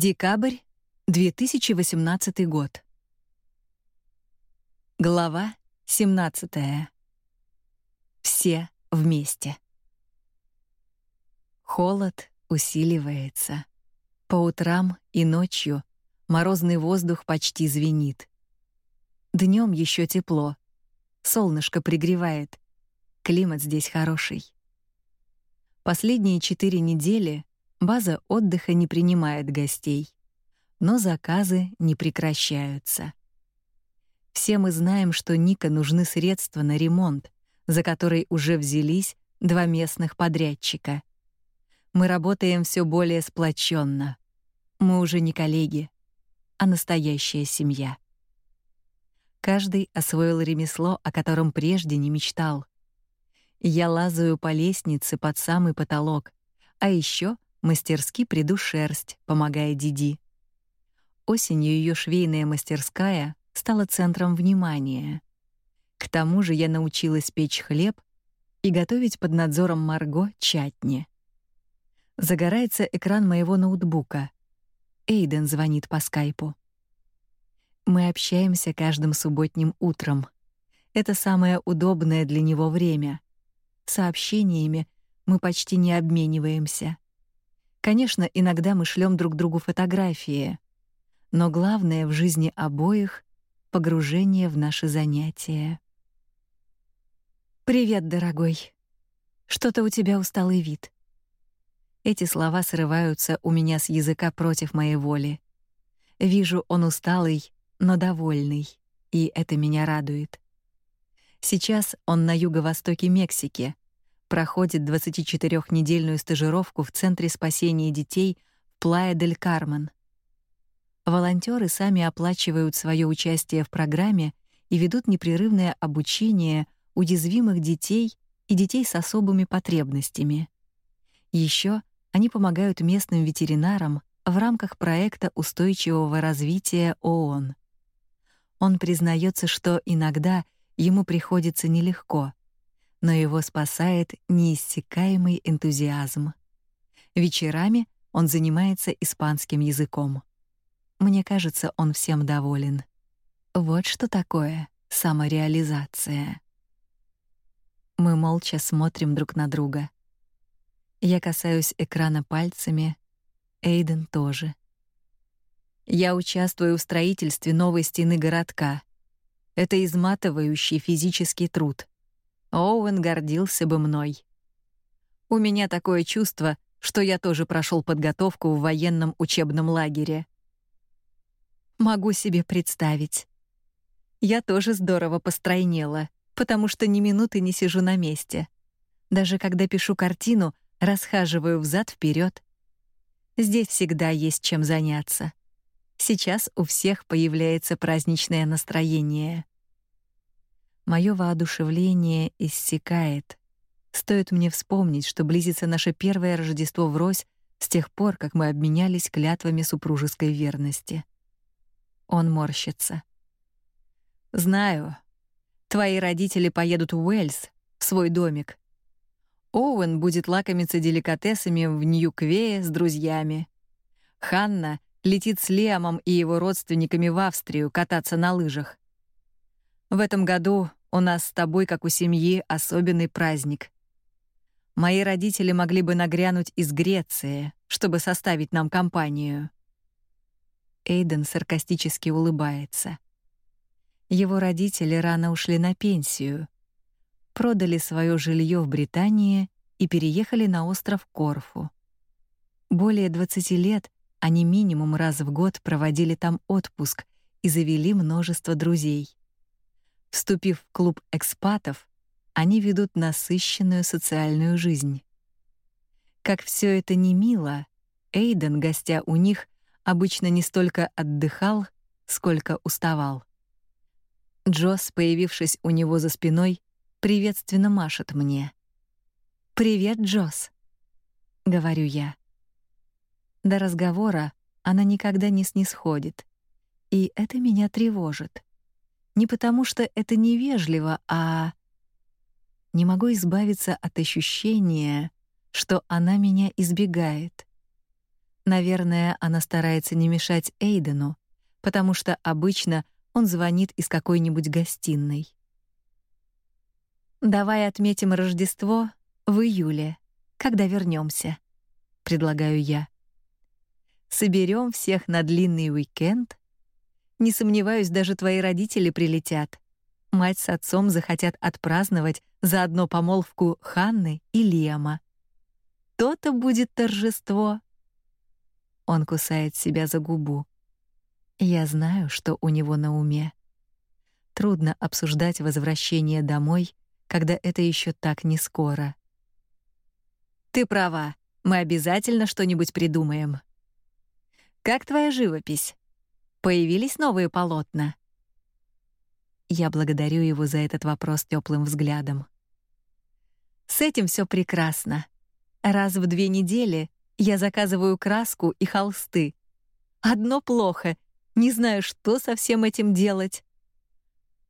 Декабрь 2018 год. Глава 17. Все вместе. Холод усиливается. По утрам и ночью морозный воздух почти звенит. Днем еще тепло. Солнышко пригревает. Климат здесь хороший. Последние четыре недели База отдыха не принимает гостей, но заказы не прекращаются. Все мы знаем, что Ника нужны средства на ремонт, за который уже взялись два местных подрядчика. Мы работаем все более сплоченно. Мы уже не коллеги, а настоящая семья. Каждый освоил ремесло, о котором прежде не мечтал. Я лазаю по лестнице под самый потолок, а еще мастерски приду шерсть, помогая Диди. Осенью ее швейная мастерская стала центром внимания. К тому же я научилась печь хлеб и готовить под надзором Марго чатни. Загорается экран моего ноутбука. Эйден звонит по скайпу. Мы общаемся каждым субботним утром. Это самое удобное для него время. Сообщениями мы почти не обмениваемся. Конечно, иногда мы шлем друг другу фотографии, но главное в жизни обоих погружение в наши занятия. Привет, дорогой. Что-то у тебя усталый вид. Эти слова срываются у меня с языка против моей воли. Вижу, он усталый, но довольный, и это меня радует. Сейчас он на юго-востоке Мексики, проходит 24-недельную стажировку в Центре спасения детей в Плая-дель-Кармен. Волонтеры сами оплачивают свое участие в программе и ведут непрерывное обучение уязвимых детей и детей с особыми потребностями. Еще они помогают местным ветеринарам в рамках проекта устойчивого развития ООН. Он признается, что иногда ему приходится нелегко — но его спасает неиссякаемый энтузиазм. Вечерами он занимается испанским языком. Мне кажется, он всем доволен. Вот что такое самореализация. Мы молча смотрим друг на друга. Я касаюсь экрана пальцами, Эйден тоже. Я участвую в строительстве новой стены городка. Это изматывающий физический труд. Оуэн гордился бы мной. У меня такое чувство, что я тоже прошел подготовку в военном учебном лагере. Могу себе представить. Я тоже здорово постройнела, потому что ни минуты не сижу на месте. Даже когда пишу картину, расхаживаю взад вперед. Здесь всегда есть чем заняться. Сейчас у всех появляется праздничное настроение. Мое воодушевление иссякает. Стоит мне вспомнить, что близится наше первое Рождество врозь с тех пор, как мы обменялись клятвами супружеской верности. Он морщится. Знаю. Твои родители поедут в Уэльс, в свой домик. Оуэн будет лакомиться деликатесами в Нью-Квее с друзьями. Ханна летит с Лиамом и его родственниками в Австрию кататься на лыжах. В этом году у нас с тобой, как у семьи, особенный праздник. Мои родители могли бы нагрянуть из Греции, чтобы составить нам компанию. Эйден саркастически улыбается. Его родители рано ушли на пенсию, продали свое жилье в Британии и переехали на остров Корфу. Более 20 лет они минимум раз в год проводили там отпуск и завели множество друзей. Вступив в клуб экспатов, они ведут насыщенную социальную жизнь. Как все это не мило, Эйден, гостя у них, обычно не столько отдыхал, сколько уставал. Джосс, появившись у него за спиной, приветственно машет мне. «Привет, Джосс», — говорю я. До разговора она никогда не снисходит, и это меня тревожит. Не потому что это невежливо, а не могу избавиться от ощущения, что она меня избегает. Наверное, она старается не мешать Эйдену, потому что обычно он звонит из какой-нибудь гостиной. Давай отметим Рождество в июле, когда вернемся, предлагаю я. Соберем всех на длинный уикенд. Не сомневаюсь, даже твои родители прилетят. Мать с отцом захотят отпраздновать заодно помолвку Ханны и Лиама. То-то будет торжество. Он кусает себя за губу. Я знаю, что у него на уме. Трудно обсуждать возвращение домой, когда это еще так не скоро. Ты права. Мы обязательно что-нибудь придумаем. Как твоя живопись? Появились новые полотна? Я благодарю его за этот вопрос теплым взглядом. С этим все прекрасно. Раз в две недели я заказываю краску и холсты. Одно плохо. Не знаю, что со всем этим делать.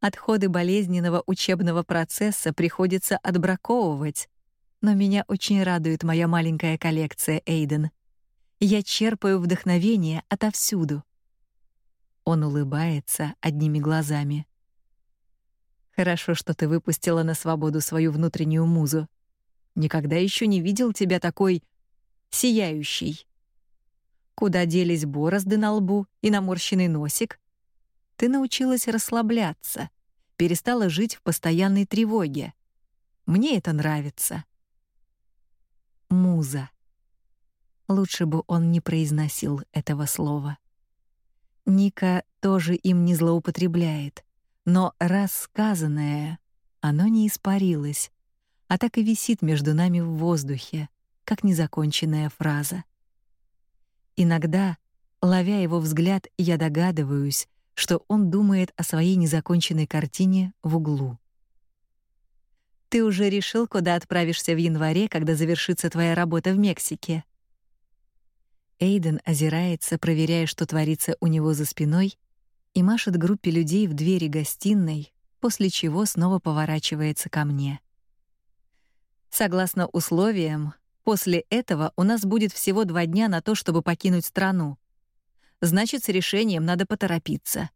Отходы болезненного учебного процесса приходится отбраковывать. Но меня очень радует моя маленькая коллекция Эйден. Я черпаю вдохновение отовсюду. Он улыбается одними глазами. Хорошо, что ты выпустила на свободу свою внутреннюю музу. Никогда еще не видел тебя такой сияющий. Куда делись борозды на лбу и наморщенный носик? Ты научилась расслабляться, перестала жить в постоянной тревоге. Мне это нравится. Муза. Лучше бы он не произносил этого слова. Ника тоже им не злоупотребляет, но раз сказанное, оно не испарилось, а так и висит между нами в воздухе, как незаконченная фраза. Иногда, ловя его взгляд, я догадываюсь, что он думает о своей незаконченной картине в углу. Ты уже решил, куда отправишься в январе, когда завершится твоя работа в Мексике? Эйден озирается, проверяя, что творится у него за спиной, и машет группе людей в двери гостиной, после чего снова поворачивается ко мне. Согласно условиям, После этого у нас будет всего два дня на то, чтобы покинуть страну. Значит, с решением надо поторопиться.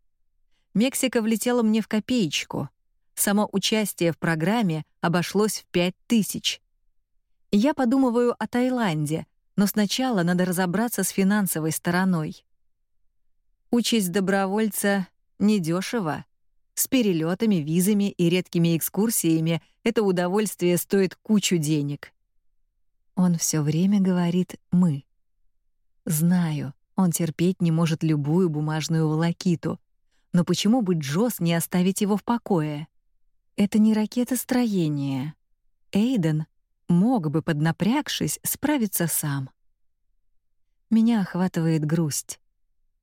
Мексика влетела мне в копеечку. Само участие в программе обошлось в пять тысяч. Я подумываю о Таиланде, но сначала надо разобраться с финансовой стороной. Участь добровольца недешево. С перелетами, визами и редкими экскурсиями это удовольствие стоит кучу денег. Он все время говорит мы. Знаю, он терпеть не может любую бумажную волокиту. Но почему бы Джос не оставить его в покое? Это не ракетостроение. Эйден мог бы, поднапрягшись, справиться сам. Меня охватывает грусть.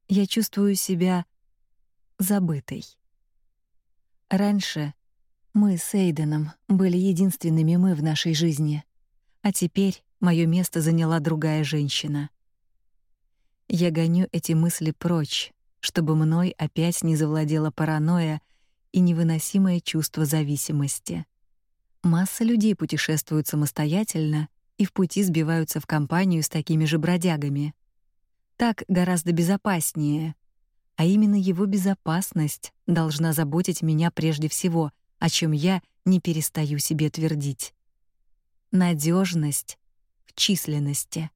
Я чувствую себя забытой. Раньше мы с Эйденом были единственными мы в нашей жизни. А теперь мое место заняла другая женщина. Я гоню эти мысли прочь, чтобы мной опять не завладела паранойя и невыносимое чувство зависимости. Масса людей путешествуют самостоятельно и в пути сбиваются в компанию с такими же бродягами. Так гораздо безопаснее. А именно его безопасность должна заботить меня прежде всего, о чем я не перестаю себе твердить надежность в численности.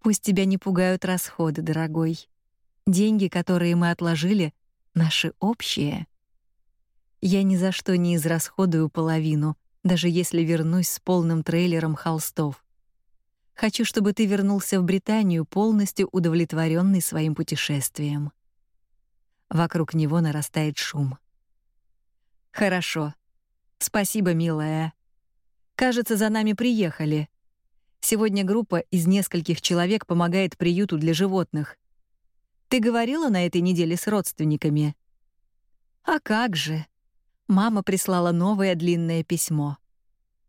Пусть тебя не пугают расходы, дорогой. Деньги, которые мы отложили, наши общие. Я ни за что не израсходую половину, даже если вернусь с полным трейлером холстов. Хочу, чтобы ты вернулся в Британию полностью удовлетворенный своим путешествием. Вокруг него нарастает шум. Хорошо. Спасибо, милая. Кажется, за нами приехали. Сегодня группа из нескольких человек помогает приюту для животных. Ты говорила на этой неделе с родственниками? А как же? Мама прислала новое длинное письмо.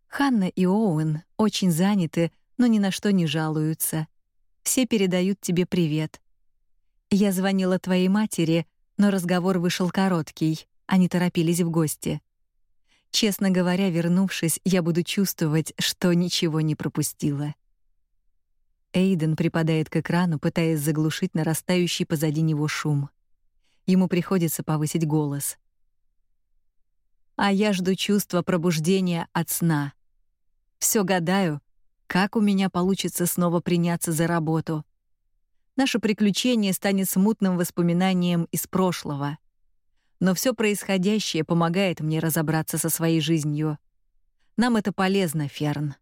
Ханна и Оуэн очень заняты, но ни на что не жалуются. Все передают тебе привет. Я звонила твоей матери, но разговор вышел короткий. Они торопились в гости. Честно говоря, вернувшись, я буду чувствовать, что ничего не пропустила. Эйден припадает к экрану, пытаясь заглушить нарастающий позади него шум. Ему приходится повысить голос. А я жду чувства пробуждения от сна. Все гадаю, как у меня получится снова приняться за работу. Наше приключение станет смутным воспоминанием из прошлого. Но все происходящее помогает мне разобраться со своей жизнью. Нам это полезно, Ферн.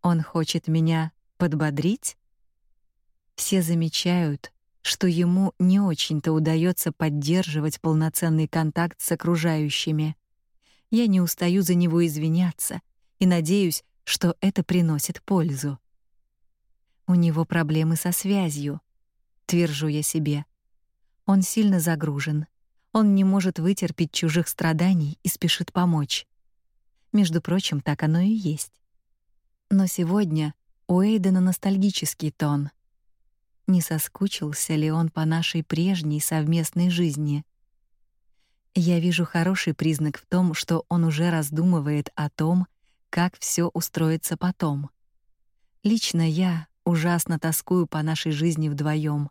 Он хочет меня подбодрить? Все замечают, что ему не очень-то удается поддерживать полноценный контакт с окружающими. Я не устаю за него извиняться и надеюсь, что это приносит пользу. У него проблемы со связью, твержу я себе. Он сильно загружен. Он не может вытерпеть чужих страданий и спешит помочь. Между прочим, так оно и есть. Но сегодня у Эйдена ностальгический тон. Не соскучился ли он по нашей прежней совместной жизни? Я вижу хороший признак в том, что он уже раздумывает о том, как все устроится потом. Лично я ужасно тоскую по нашей жизни вдвоем,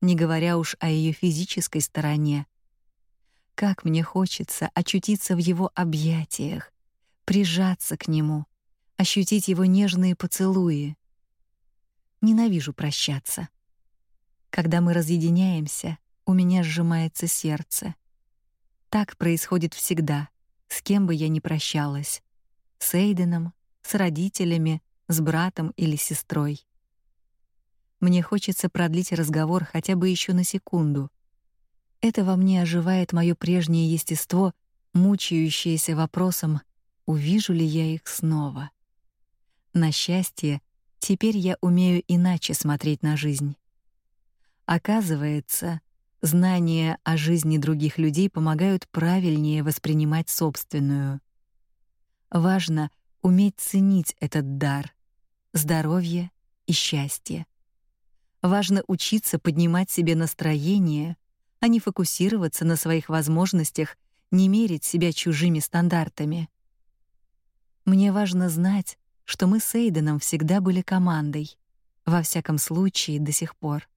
не говоря уж о ее физической стороне. Как мне хочется очутиться в его объятиях, прижаться к нему, ощутить его нежные поцелуи. Ненавижу прощаться. Когда мы разъединяемся, у меня сжимается сердце. Так происходит всегда, с кем бы я ни прощалась. С Эйденом, с родителями, с братом или сестрой. Мне хочется продлить разговор хотя бы еще на секунду. Это во мне оживает мое прежнее естество, мучающееся вопросом, увижу ли я их снова. На счастье, теперь я умею иначе смотреть на жизнь. Оказывается, знания о жизни других людей помогают правильнее воспринимать собственную. Важно уметь ценить этот дар здоровье и счастье. Важно учиться поднимать себе настроение, а не фокусироваться на своих возможностях, не мерить себя чужими стандартами. Мне важно знать, что мы с Эйденом всегда были командой, во всяком случае до сих пор.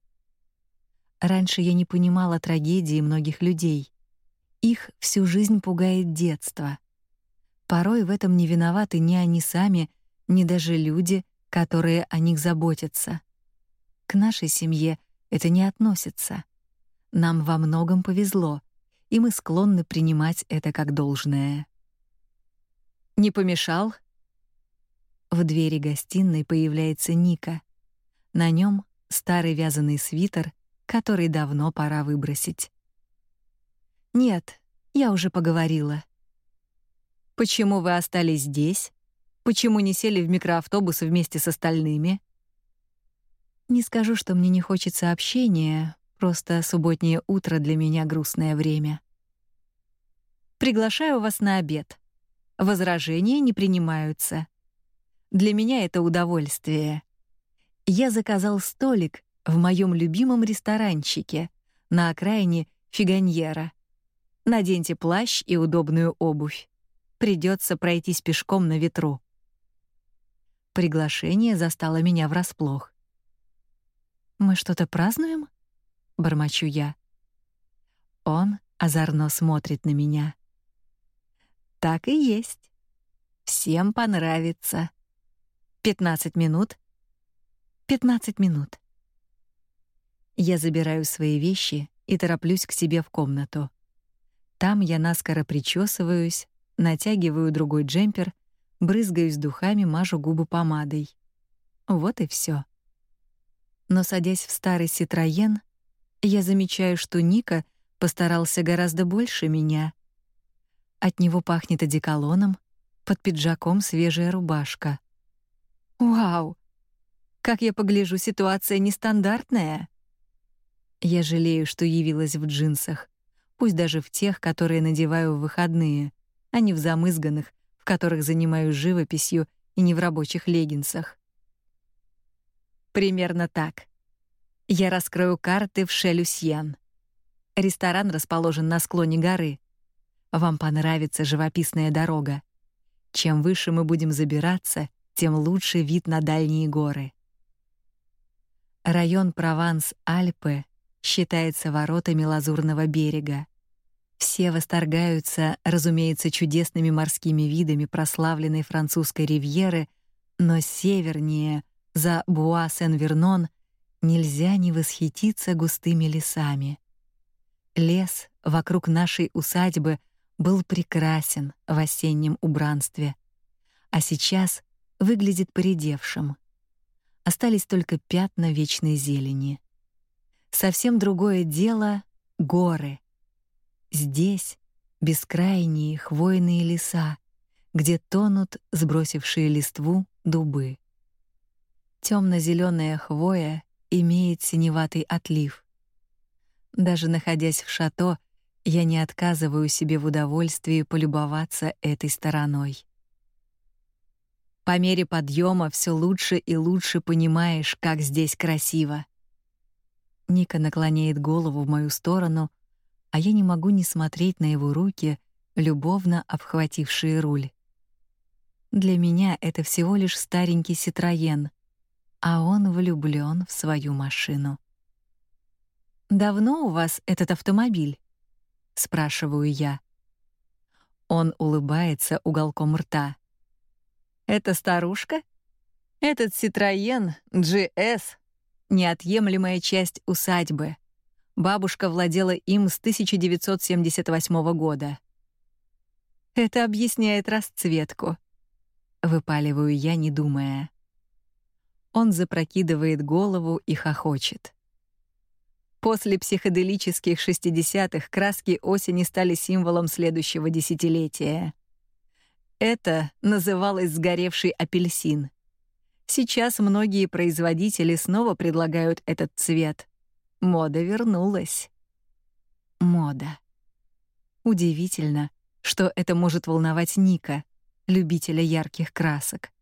Раньше я не понимала трагедии многих людей. Их всю жизнь пугает детство. Порой в этом не виноваты ни они сами, ни даже люди, которые о них заботятся. К нашей семье это не относится. Нам во многом повезло, и мы склонны принимать это как должное. Не помешал? В двери гостиной появляется Ника. На нем старый вязаный свитер, который давно пора выбросить. Нет, я уже поговорила. Почему вы остались здесь? Почему не сели в микроавтобус вместе с остальными? Не скажу, что мне не хочется общения, просто субботнее утро для меня грустное время. Приглашаю вас на обед. Возражения не принимаются. Для меня это удовольствие. Я заказал столик в моем любимом ресторанчике на окраине Фиганьера. Наденьте плащ и удобную обувь. Придется пройтись пешком на ветру. Приглашение застало меня врасплох. Мы что-то празднуем? бормочу я. Он озорно смотрит на меня. Так и есть. Всем понравится. 15 минут. 15 минут. Я забираю свои вещи и тороплюсь к себе в комнату. Там я наскоро причесываюсь, натягиваю другой джемпер, брызгаюсь духами, мажу губы помадой. Вот и все. Но садясь в старый Citroёn, я замечаю, что Ника постарался гораздо больше меня. От него пахнет одеколоном, под пиджаком свежая рубашка. Вау! Как я погляжу, ситуация нестандартная. Я жалею, что явилась в джинсах, пусть даже в тех, которые надеваю в выходные, а не в замызганных, в которых занимаюсь живописью и не в рабочих леггинсах. Примерно так. Я раскрою карты в Шелюсьен. Ресторан расположен на склоне горы. Вам понравится живописная дорога. Чем выше мы будем забираться, тем лучше вид на дальние горы. Район Прованс-Альпы считается воротами Лазурного берега. Все восторгаются, разумеется, чудесными морскими видами прославленной французской ривьеры, но севернее, за Буа-Сен-Вернон, нельзя не восхититься густыми лесами. Лес вокруг нашей усадьбы был прекрасен в осеннем убранстве, а сейчас выглядит поредевшим. Остались только пятна вечной зелени. Совсем другое дело горы. Здесь бескрайние хвойные леса, где тонут сбросившие листву дубы. темно зеленая хвоя имеет синеватый отлив. Даже находясь в шато, я не отказываю себе в удовольствии полюбоваться этой стороной. По мере подъема все лучше и лучше понимаешь, как здесь красиво. Ника наклоняет голову в мою сторону, а я не могу не смотреть на его руки, любовно обхватившие руль. Для меня это всего лишь старенький Citroёn, а он влюблён в свою машину. Давно у вас этот автомобиль? спрашиваю я. Он улыбается уголком рта. Это старушка? Этот Citroёn GS неотъемлемая часть усадьбы. Бабушка владела им с 1978 года. Это объясняет расцветку. Выпаливаю я, не думая. Он запрокидывает голову и хохочет. После психоделических 60-х краски осени стали символом следующего десятилетия. Это называлось сгоревший апельсин. Сейчас многие производители снова предлагают этот цвет. Мода вернулась. Мода. Удивительно, что это может волновать Ника, любителя ярких красок.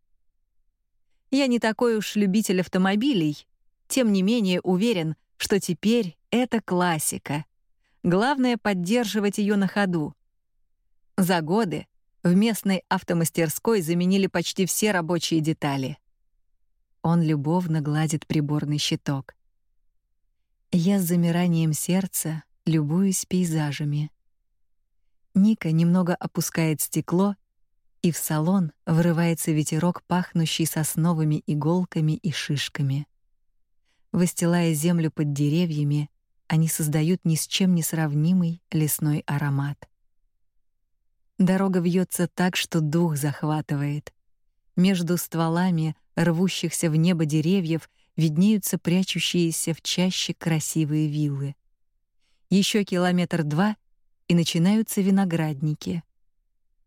Я не такой уж любитель автомобилей, тем не менее уверен, что теперь это классика. Главное поддерживать ее на ходу. За годы в местной автомастерской заменили почти все рабочие детали. Он любовно гладит приборный щиток. Я с замиранием сердца любуюсь пейзажами. Ника немного опускает стекло, и в салон врывается ветерок, пахнущий сосновыми иголками и шишками. Выстилая землю под деревьями, они создают ни с чем не сравнимый лесной аромат. Дорога вьется так, что дух захватывает. Между стволами рвущихся в небо деревьев виднеются прячущиеся в чаще красивые виллы. Еще километр два и начинаются виноградники.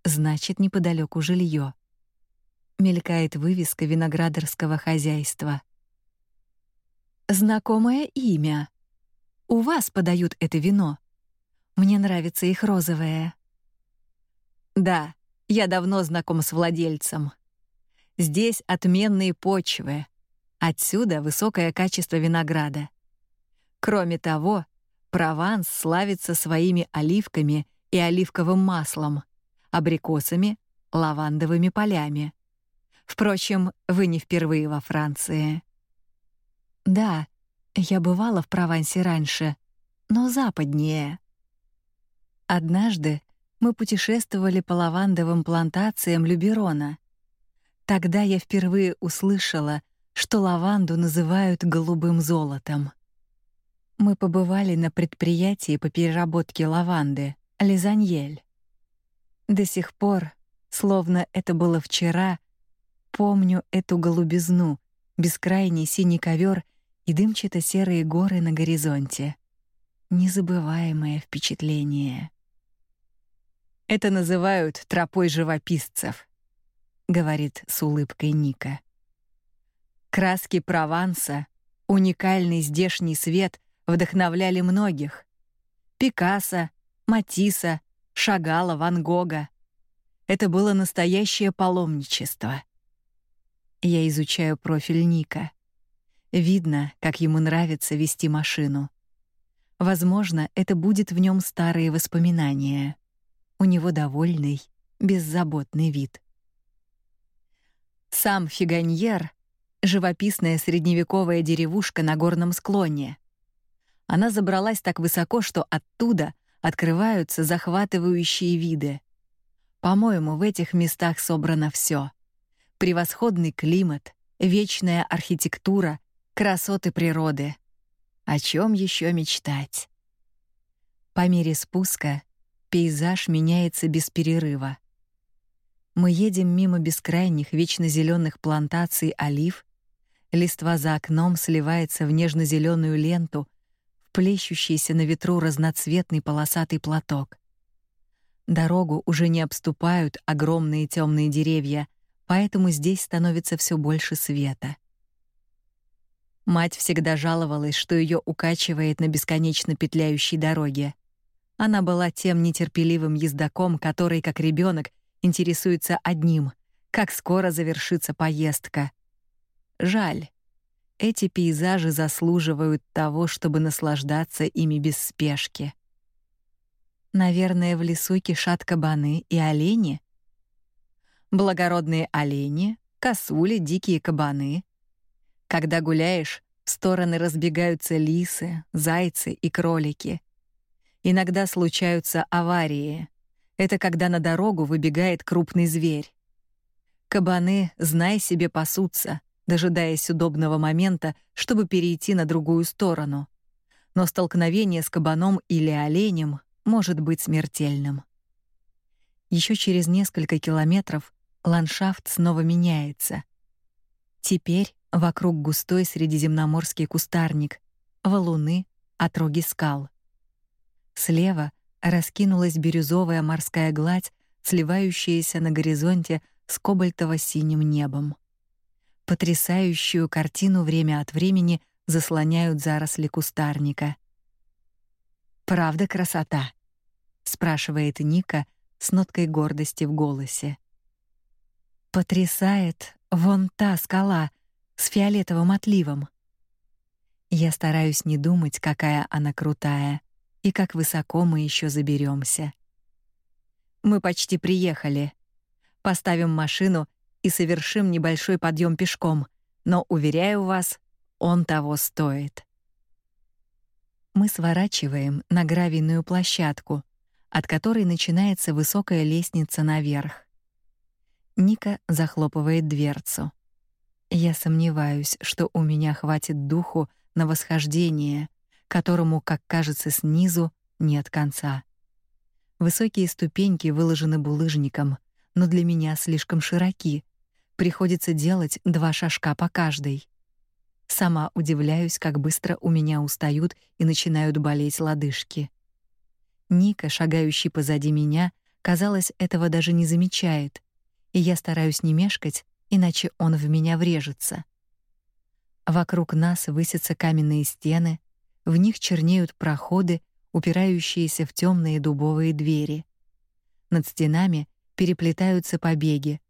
Значит, неподалеку жилье. Мелькает вывеска виноградарского хозяйства. Знакомое имя. У вас подают это вино. Мне нравится их розовое. Да, я давно знаком с владельцем. Здесь отменные почвы. Отсюда высокое качество винограда. Кроме того, Прованс славится своими оливками и оливковым маслом, абрикосами, лавандовыми полями. Впрочем, вы не впервые во Франции. Да, я бывала в Провансе раньше, но западнее. Однажды мы путешествовали по лавандовым плантациям Люберона. Тогда я впервые услышала, что лаванду называют голубым золотом. Мы побывали на предприятии по переработке лаванды Лизаньель. До сих пор, словно это было вчера, помню эту голубизну, бескрайний синий ковер и дымчато-серые горы на горизонте. Незабываемое впечатление. Это называют тропой живописцев говорит с улыбкой Ника. Краски Прованса, уникальный здешний свет вдохновляли многих. Пикассо, Матисса, Шагала, Ван Гога. Это было настоящее паломничество. Я изучаю профиль Ника. Видно, как ему нравится вести машину. Возможно, это будет в нем старые воспоминания. У него довольный, беззаботный вид. Сам Фиганьер живописная средневековая деревушка на горном склоне. Она забралась так высоко, что оттуда открываются захватывающие виды. По-моему, в этих местах собрано все: Превосходный климат, вечная архитектура, красоты природы. О чем еще мечтать? По мере спуска пейзаж меняется без перерыва. Мы едем мимо бескрайних вечно зеленых плантаций олив, листва за окном сливается в нежно зеленую ленту, в плещущийся на ветру разноцветный полосатый платок. Дорогу уже не обступают огромные темные деревья, поэтому здесь становится все больше света. Мать всегда жаловалась, что ее укачивает на бесконечно петляющей дороге. Она была тем нетерпеливым ездаком, который, как ребенок, интересуется одним: как скоро завершится поездка. Жаль. Эти пейзажи заслуживают того, чтобы наслаждаться ими без спешки. Наверное, в лесу кишат кабаны и олени. Благородные олени, косули, дикие кабаны. Когда гуляешь, в стороны разбегаются лисы, зайцы и кролики. Иногда случаются аварии. Это когда на дорогу выбегает крупный зверь. Кабаны, знай себе, пасутся, дожидаясь удобного момента, чтобы перейти на другую сторону. Но столкновение с кабаном или оленем может быть смертельным. Еще через несколько километров ландшафт снова меняется. Теперь вокруг густой средиземноморский кустарник, валуны, отроги скал. Слева раскинулась бирюзовая морская гладь, сливающаяся на горизонте с кобальтово-синим небом. Потрясающую картину время от времени заслоняют заросли кустарника. Правда красота, спрашивает Ника с ноткой гордости в голосе. Потрясает вон та скала с фиолетовым отливом. Я стараюсь не думать, какая она крутая и как высоко мы еще заберемся. Мы почти приехали. Поставим машину и совершим небольшой подъем пешком, но уверяю вас, он того стоит. Мы сворачиваем на гравийную площадку, от которой начинается высокая лестница наверх. Ника захлопывает дверцу. Я сомневаюсь, что у меня хватит духу на восхождение, которому, как кажется снизу, нет конца. Высокие ступеньки выложены булыжником, но для меня слишком широки. Приходится делать два шажка по каждой. Сама удивляюсь, как быстро у меня устают и начинают болеть лодыжки. Ника, шагающий позади меня, казалось, этого даже не замечает, и я стараюсь не мешкать, иначе он в меня врежется. Вокруг нас высятся каменные стены, в них чернеют проходы, упирающиеся в темные дубовые двери. Над стенами переплетаются побеги.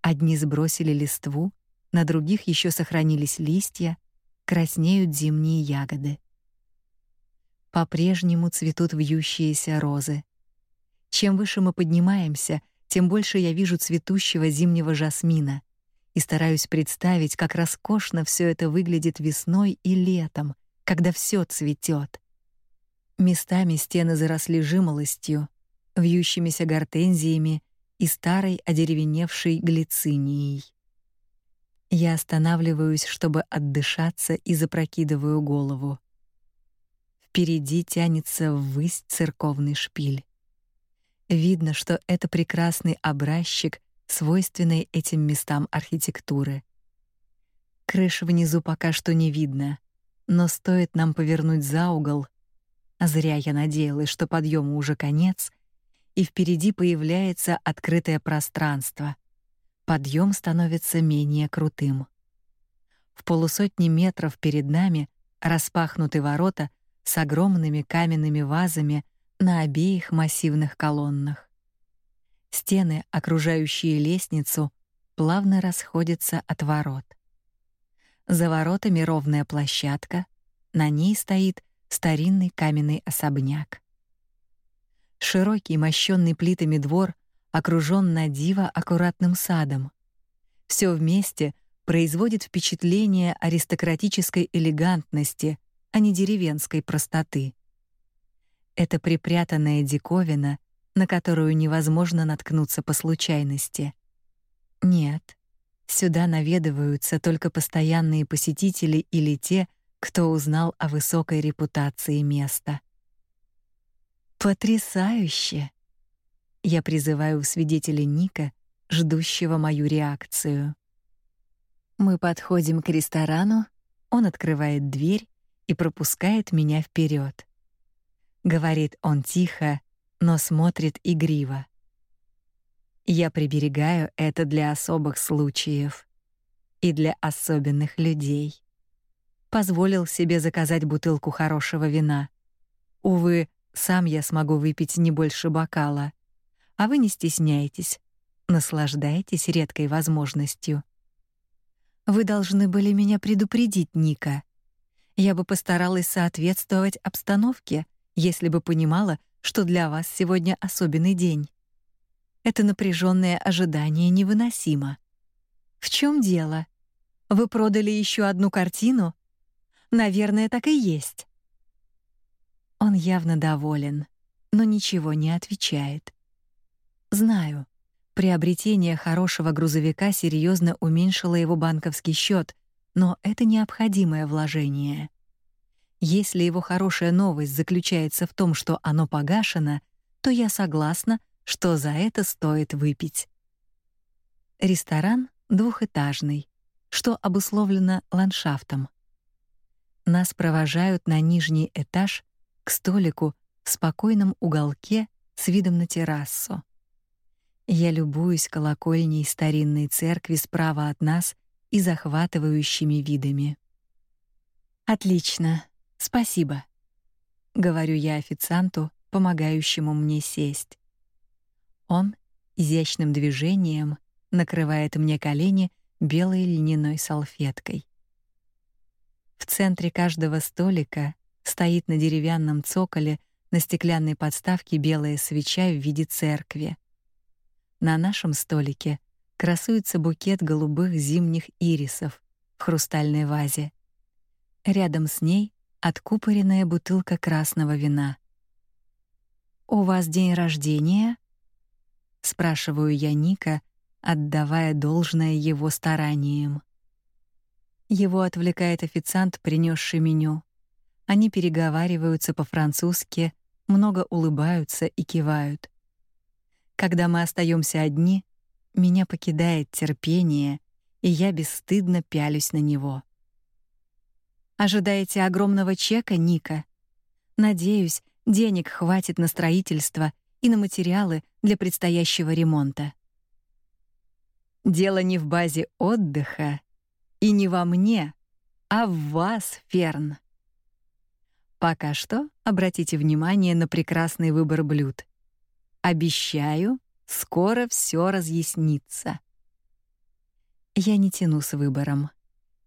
Одни сбросили листву, на других еще сохранились листья, краснеют зимние ягоды. По-прежнему цветут вьющиеся розы. Чем выше мы поднимаемся, тем больше я вижу цветущего зимнего жасмина и стараюсь представить, как роскошно все это выглядит весной и летом, когда все цветет. Местами стены заросли жимолостью, вьющимися гортензиями и старой одеревеневшей глицинией. Я останавливаюсь, чтобы отдышаться, и запрокидываю голову. Впереди тянется ввысь церковный шпиль. Видно, что это прекрасный образчик свойственной этим местам архитектуры. Крыш внизу пока что не видно, но стоит нам повернуть за угол, а зря я надеялась, что подъему уже конец, и впереди появляется открытое пространство. Подъем становится менее крутым. В полусотни метров перед нами распахнуты ворота с огромными каменными вазами на обеих массивных колоннах. Стены, окружающие лестницу, плавно расходятся от ворот. За воротами ровная площадка, на ней стоит старинный каменный особняк. Широкий, мощенный плитами двор окружен на диво аккуратным садом. Все вместе производит впечатление аристократической элегантности, а не деревенской простоты. Это припрятанная диковина, на которую невозможно наткнуться по случайности. Нет, сюда наведываются только постоянные посетители или те, кто узнал о высокой репутации места. Потрясающе. Я призываю свидетеля Ника, ждущего мою реакцию. Мы подходим к ресторану, он открывает дверь и пропускает меня вперед. Говорит он тихо, но смотрит игриво. Я приберегаю это для особых случаев и для особенных людей. Позволил себе заказать бутылку хорошего вина. Увы, сам я смогу выпить не больше бокала. А вы не стесняйтесь. Наслаждайтесь редкой возможностью. Вы должны были меня предупредить, Ника. Я бы постаралась соответствовать обстановке, если бы понимала, что для вас сегодня особенный день. Это напряженное ожидание невыносимо. В чем дело? Вы продали еще одну картину? Наверное, так и есть. Он явно доволен, но ничего не отвечает. Знаю, Приобретение хорошего грузовика серьезно уменьшило его банковский счет, но это необходимое вложение. Если его хорошая новость заключается в том, что оно погашено, то я согласна, что за это стоит выпить. Ресторан двухэтажный, что обусловлено ландшафтом. Нас провожают на нижний этаж к столику в спокойном уголке с видом на террасу. Я любуюсь колокольней старинной церкви справа от нас и захватывающими видами. Отлично. Спасибо, говорю я официанту, помогающему мне сесть. Он изящным движением накрывает мне колени белой льняной салфеткой. В центре каждого столика стоит на деревянном цоколе на стеклянной подставке белая свеча в виде церкви. На нашем столике красуется букет голубых зимних ирисов в хрустальной вазе. Рядом с ней откупоренная бутылка красного вина. У вас день рождения? Спрашиваю я Ника, отдавая должное его стараниям. Его отвлекает официант, принесший меню. Они переговариваются по-французски, много улыбаются и кивают. Когда мы остаемся одни, меня покидает терпение, и я бесстыдно пялюсь на него. Ожидаете огромного чека, Ника? Надеюсь, денег хватит на строительство и на материалы для предстоящего ремонта. Дело не в базе отдыха и не во мне, а в вас, Ферн. Пока что обратите внимание на прекрасный выбор блюд. Обещаю, скоро все разъяснится. Я не тяну с выбором.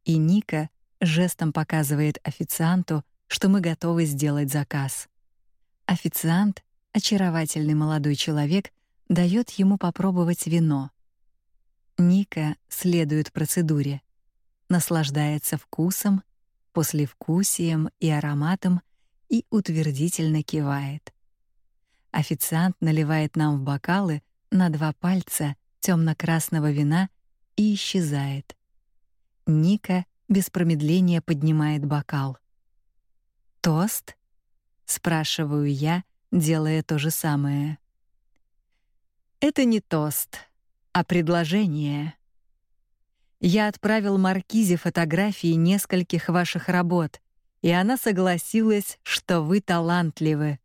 И Ника жестом показывает официанту, что мы готовы сделать заказ. Официант, очаровательный молодой человек, дает ему попробовать вино. Ника следует процедуре. Наслаждается вкусом, послевкусием и ароматом и утвердительно кивает. Официант наливает нам в бокалы на два пальца темно-красного вина и исчезает. Ника без промедления поднимает бокал. Тост? спрашиваю я, делая то же самое. Это не тост, а предложение. Я отправил Маркизе фотографии нескольких ваших работ, и она согласилась, что вы талантливы.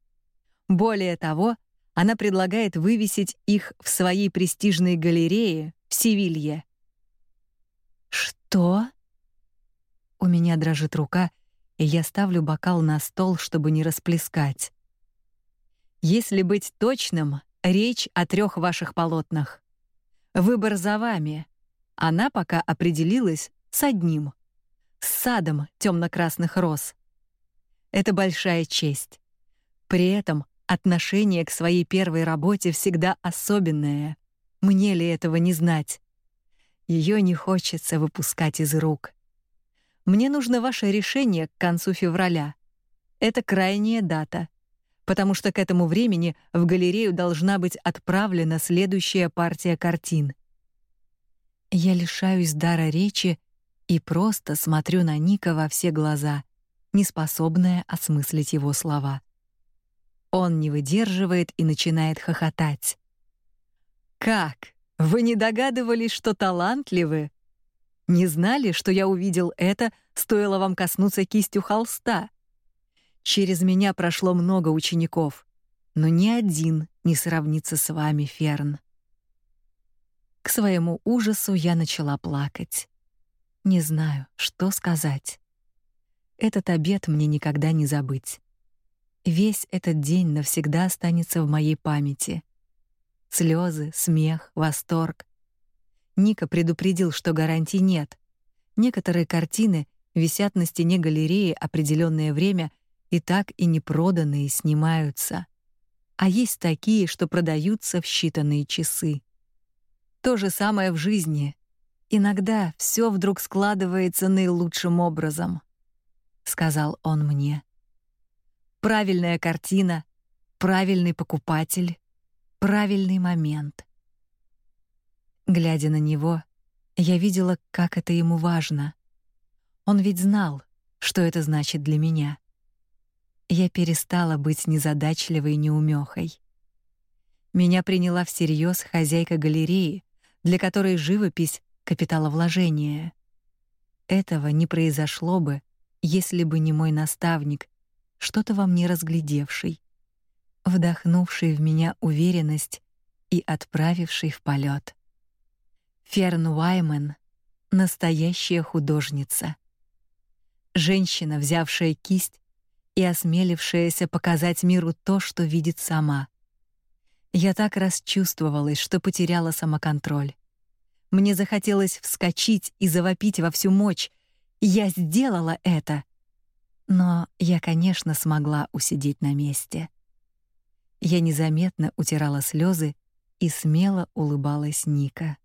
Более того, она предлагает вывесить их в своей престижной галерее в Севилье. Что? У меня дрожит рука, и я ставлю бокал на стол, чтобы не расплескать. Если быть точным, речь о трех ваших полотнах. Выбор за вами. Она пока определилась с одним с садом темно-красных роз. Это большая честь. При этом Отношение к своей первой работе всегда особенное. Мне ли этого не знать? ее не хочется выпускать из рук. Мне нужно ваше решение к концу февраля. Это крайняя дата, потому что к этому времени в галерею должна быть отправлена следующая партия картин. Я лишаюсь дара речи и просто смотрю на Ника во все глаза, неспособная осмыслить его слова. Он не выдерживает и начинает хохотать. Как? Вы не догадывались, что талантливы? Не знали, что я увидел это, стоило вам коснуться кистью холста? Через меня прошло много учеников, но ни один не сравнится с вами, Ферн. К своему ужасу я начала плакать. Не знаю, что сказать. Этот обед мне никогда не забыть. Весь этот день навсегда останется в моей памяти. Слезы, смех, восторг. Ника предупредил, что гарантий нет. Некоторые картины висят на стене галереи определенное время и так и не проданные снимаются. А есть такие, что продаются в считанные часы. То же самое в жизни. Иногда все вдруг складывается наилучшим образом, сказал он мне. Правильная картина, правильный покупатель, правильный момент. Глядя на него, я видела, как это ему важно. Он ведь знал, что это значит для меня. Я перестала быть незадачливой неумехой. Меня приняла всерьез хозяйка галереи, для которой живопись капиталовложение. Этого не произошло бы, если бы не мой наставник, что-то во мне разглядевший, вдохнувший в меня уверенность и отправивший в полет. Ферн Уаймен — настоящая художница. Женщина, взявшая кисть и осмелившаяся показать миру то, что видит сама. Я так расчувствовалась, что потеряла самоконтроль. Мне захотелось вскочить и завопить во всю мощь. Я сделала это. Но я, конечно, смогла усидеть на месте. Я незаметно утирала слезы и смело улыбалась Ника.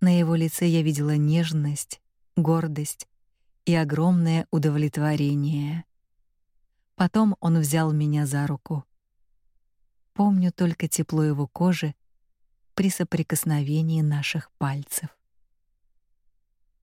На его лице я видела нежность, гордость и огромное удовлетворение. Потом он взял меня за руку. Помню только тепло его кожи при соприкосновении наших пальцев.